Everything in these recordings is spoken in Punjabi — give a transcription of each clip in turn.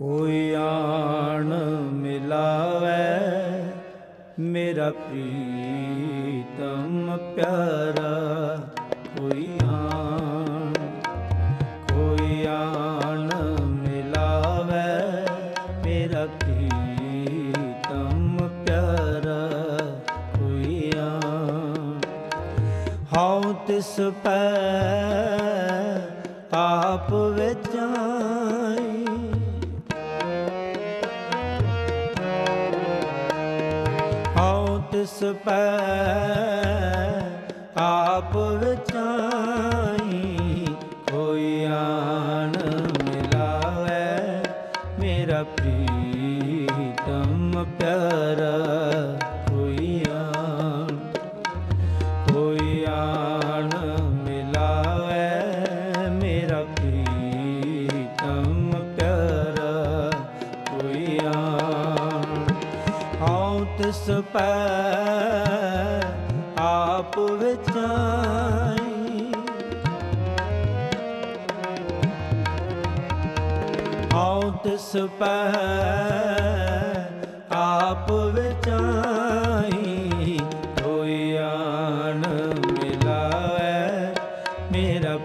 ਕੋਈ ਆਣ ਮਿਲਾਵੇ, ਮੇਰਾ ਪ੍ਰੀਤਮ ਪਿਆਰਾ, ਕੋਈ ਆਣ ਕੋਈ ਆਣ ਮਿਲਾਵੇ, ਮੇਰਾ ਪ੍ਰੀਤਮ ਪਿਆਰਾ, ਕੋਈ ਆਣ। ਹਉ ਤਿਸ ਪੈ ਤਿਸ ਪੈ ਆਪ ਵਿਚਾਈ ਪੈ ਆਪ ਵਿਚਾਈ ਹਉ ਤਿਸ ਪੈ ਆਪ ਵਿਚਾਈ ਕੋਈ ਮਿਲਾਵੇ ਮੇਰਾ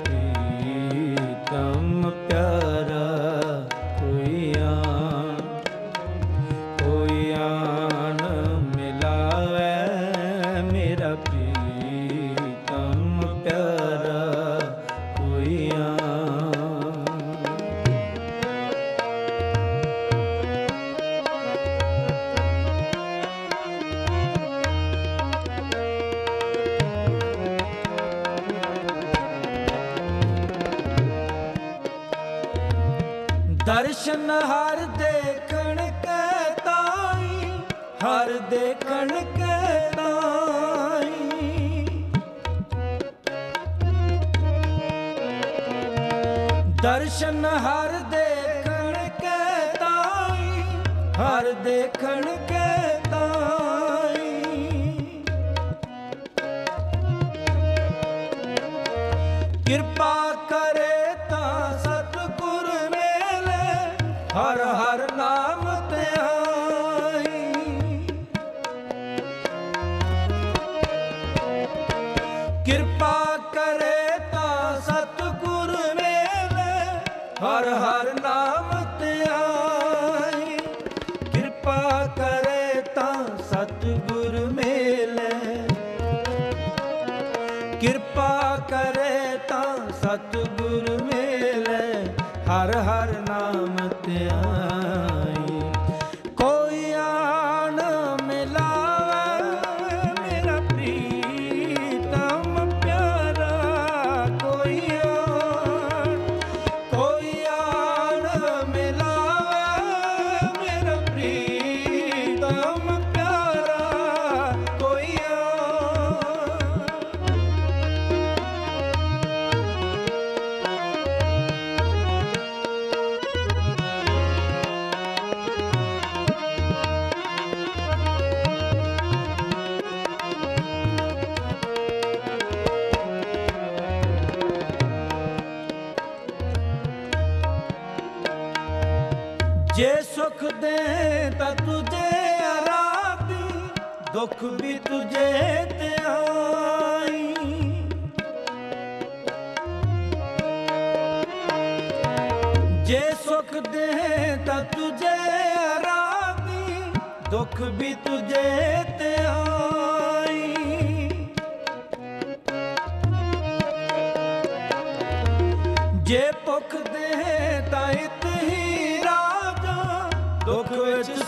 ਦਰਸ਼ਨ ਹਰ ਦੇਖਣ ਕੈ ਤਾਈ, ਹਰ ਦੇਖਣ ਕੈ ਤਾਈ। ਦਰਸ਼ਨ ਹਰ ਦੇਖਣ ਕੈ ਤਾਈ, ਹਰ ਦੇਖਣ ਕੈ ਤਾਈ। ਕਿਰਪਾ ਕਿਰਪਾ ਕਰੇ ਤਾਂ ਸਤਿਗੁਰ ਜੇ ਸੁਖ ਦੇ ਤਾਂ ਤੁਝੇ ਆਰਾਧੀ ਦੁੱਖ ਵੀ ਤੁਝੇ ਤੇ ਆਈ। ਜੇ ਸੁਖ ਦੇ ਤਾਂ ਤੁਝੇ ਆਰਾਧੀ ਦੁੱਖ ਵੀ ਤੁਝੇ ਤੇ ਆਈ।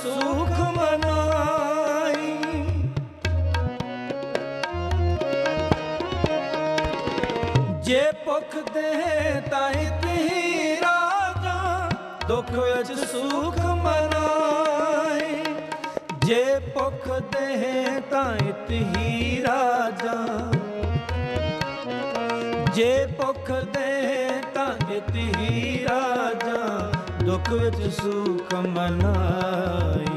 ਸੁਖ ਮਨਾਈ। ਜੇ ਭੁੱਖ ਦੇ ਤਾਂ ਇਤ ਹੀ ਰਾਜਾ, ਦੁੱਖ ਵਿੱਚ ਸੁਖ ਮਨਾਈ। ਜੇ ਭੁੱਖ ਦੇ ਤਾਂ ਇਤ ਰਾਜਾ, ਜੇ ਭੁੱਖ ਦੇ ਤਾਂ ਇਤ ਰਾਜਾ ਦੁੱਖ ਵਿੱਚ ਸੁਖ ਮਨਾਈ।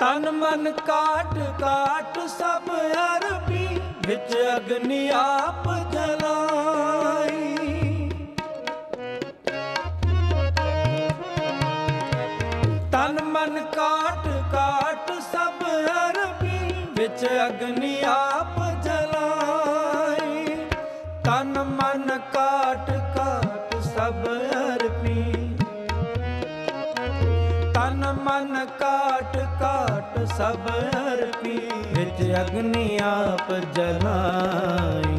ਤਨ ਮਨ ਕਾਟ ਕਾਟ ਸਭ ਅਰਪੀ ਵਿੱਚ ਅਗਨੀ ਆਪ ਜਲਾਈ। ਤਨ ਮਨ ਕਾਟ ਕਾਟ ਸਭ ਅਰਪੀ ਵਿੱਚ ਅਗਨੀ ਆਪ ਜਲਾਈ। ਤਨ ਮਨ ਕਾਟ ਸਭ ਅਰਪੀ ਵਿੱਚ ਅਗਨੀ ਆਪ ਜਲਾਈ।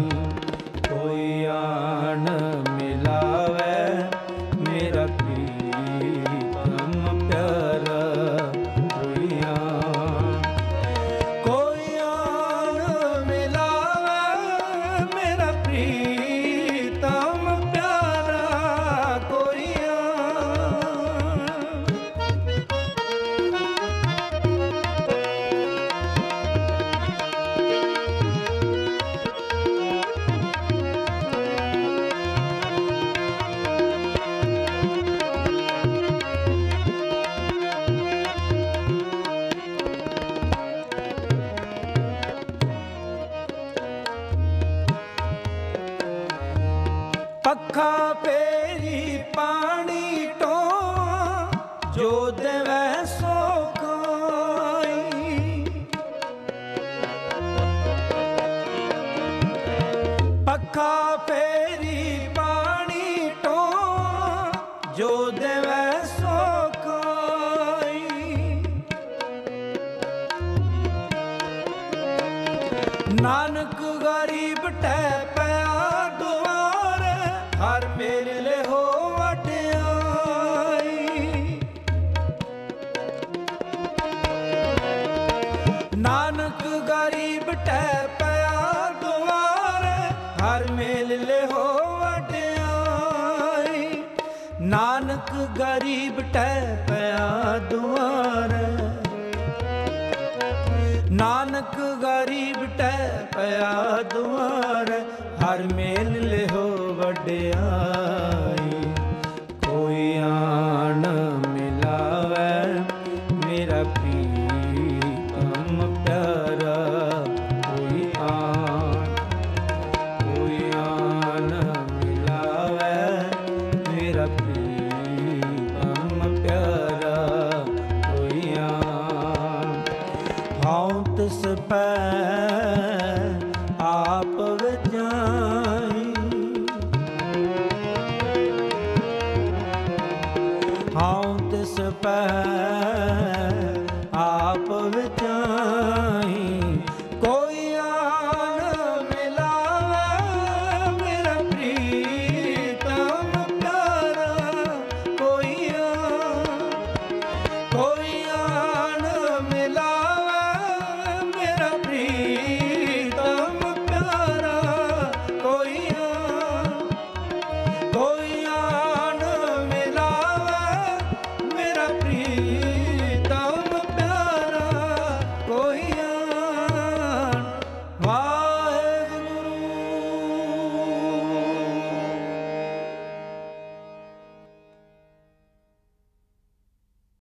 ਫੇਰੀ ਪਾਣੀ ਟੋ ਜੋ ਦੇਵੈ ਸੋ ਕੋਈ ਪੱਖਾ ਫੇਰੀ ਪਾਣੀ ਟੋ ਜੋ ਦੇਵੈ ਸੋ ਕੋਈ ਨਾਨਕ ਗਰੀਬ ਟੈ ਨਾਨਕ ਗਰੀਬ ਟੈ ਪਿਆ ਦੁਆਰ, ਹਰ ਮੇਲ ਲੈ ਹੋ ਵਡਿਆਈ। ਨਾਨਕ ਗਰੀਬ ਟੈ ਪਿਆ ਦੁਆਰ। ਨਾਨਕ ਗਰੀਬ ਟੈ ਪਿਆ ਦੁਆਰ, ਹਰ ਮੇਲ ਲਿਹੋ ਵਡਿਆਈ।